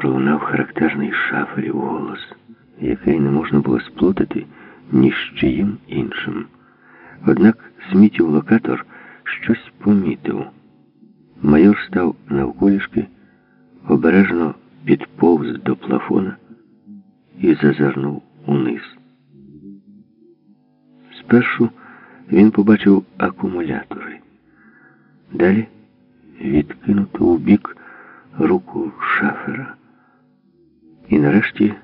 пролунав характерний шаферів голос, який не можна було сплутати ні з чиїм іншим. Однак смітів локатор щось помітив. Майор став навколішки, обережно підповз до плафона і зазирнув униз. Спершу він побачив акумулятори. Далі відкинуту у бік руку шафера. І нарешті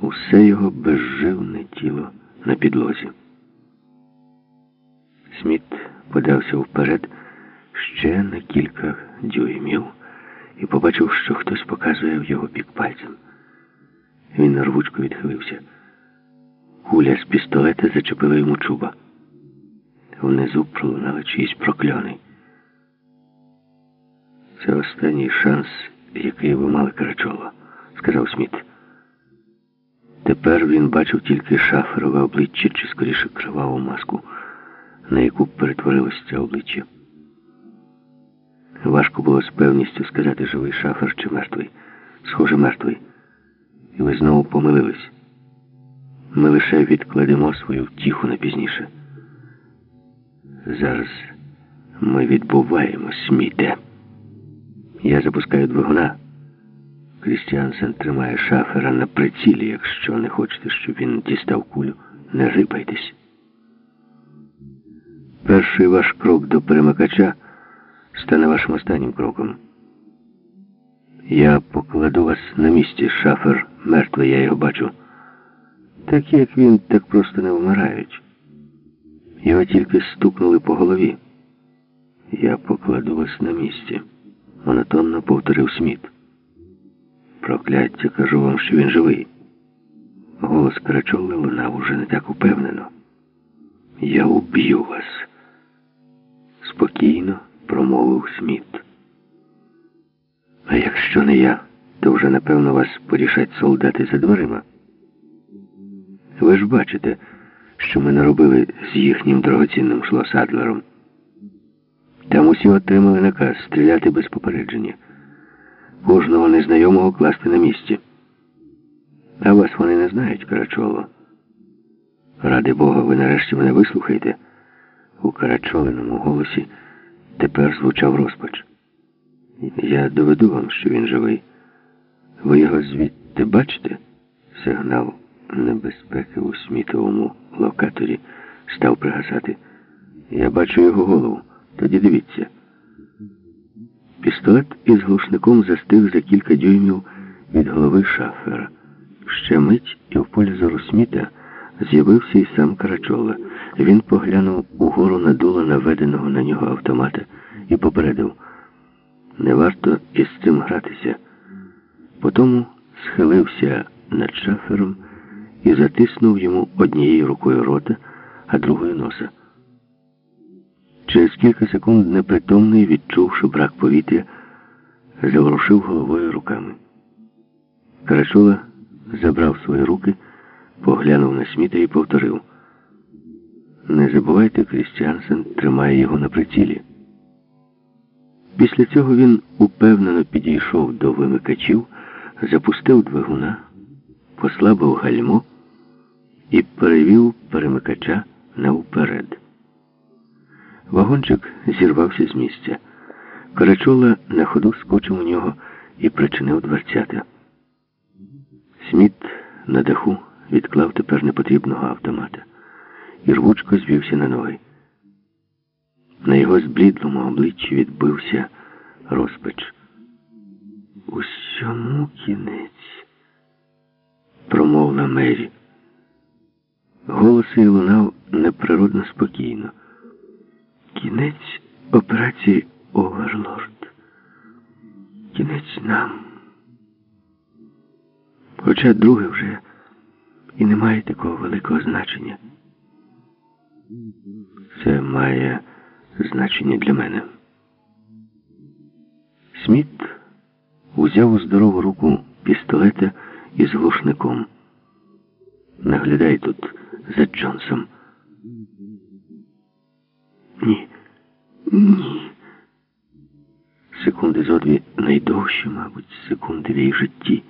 усе його безживне тіло на підлозі. Сміт подався вперед ще на кілька дюймів і побачив, що хтось показує в його бік пальцем. Він рвучко відхилився. Куля з пістолета зачепила йому чуба. Внизу пролунали чиїсь прокльони. Це останній шанс, який ви мали Карачова, сказав Сміт. Тепер він бачив тільки шаферове обличчя, чи скоріше криваву маску, на яку перетворилось це обличчя. Важко було з певністю сказати, живий шафер чи мертвий. Схоже, мертвий. І ви знову помилились. Ми лише відкладемо свою втіху на пізніше. Зараз ми відбуваємо сміте. Я запускаю двигуна. Крістіансен тримає шафера на прицілі, якщо не хочете, щоб він дістав кулю. Не рипайтесь. Перший ваш крок до перемикача стане вашим останнім кроком. Я покладу вас на місці, шафер мертвий, я його бачу. Такі, як він, так просто не вмирають. Його тільки стукнули по голові. Я покладу вас на місці, монотонно повторив Сміт. Прокляття, кажу вам, що він живий. Голос Карачоли лунав уже не так упевнено. Я уб'ю вас. Спокійно промовив Сміт. А якщо не я, то вже напевно вас порішать солдати за дверима. Ви ж бачите, що ми наробили з їхнім дорогоцінним шлосадлером. Там усі отримали наказ стріляти без попередження, кожного незнайомого класти на місці. А вас вони не знають, Карачоло. Ради Бога, ви нарешті мене вислухаєте. У Карачолиному голосі тепер звучав розпач. Я доведу вам, що він живий. Ви його звідти бачите? Сигнал небезпеки у смітовому локаторі став пригасати. Я бачу його голову. Тоді дивіться. Пістолет із глушником застиг за кілька дюймів від голови шафера. Ще мить і в полі зору сміта з'явився і сам Карачола. Він поглянув угору на дуло наведеного на нього автомата і попередив. Не варто із цим гратися. Потому схилився над шафером і затиснув йому однією рукою рота, а другою носа. Через кілька секунд непритомний, відчувши брак повітря, заворушив головою руками. Карачула забрав свої руки, поглянув на сміта і повторив. Не забувайте, Крістіансен тримає його на прицілі. Після цього він упевнено підійшов до вимикачів, запустив двигуна, послабив гальмо і перевів перемикача навперед. Вагончик зірвався з місця. Карачола на ходу скочив у нього і причинив дверцята. Сміт на даху відклав тепер непотрібного автомата і рвучко звівся на ноги. На його зблідлому обличчі відбився розпач. Усьому кінець, промовила Мері. Голос її лунав неприродно спокійно. Кінець операції Оверлорд. Кінець нам. Хоча друге вже і не має такого великого значення. Це має значення для мене. Сміт узяв у здорову руку пістолета із глушником. Наглядай тут за Джонсом. Ні. Ні. Секунди зо дві найдовші, мабуть, секунди в її житті.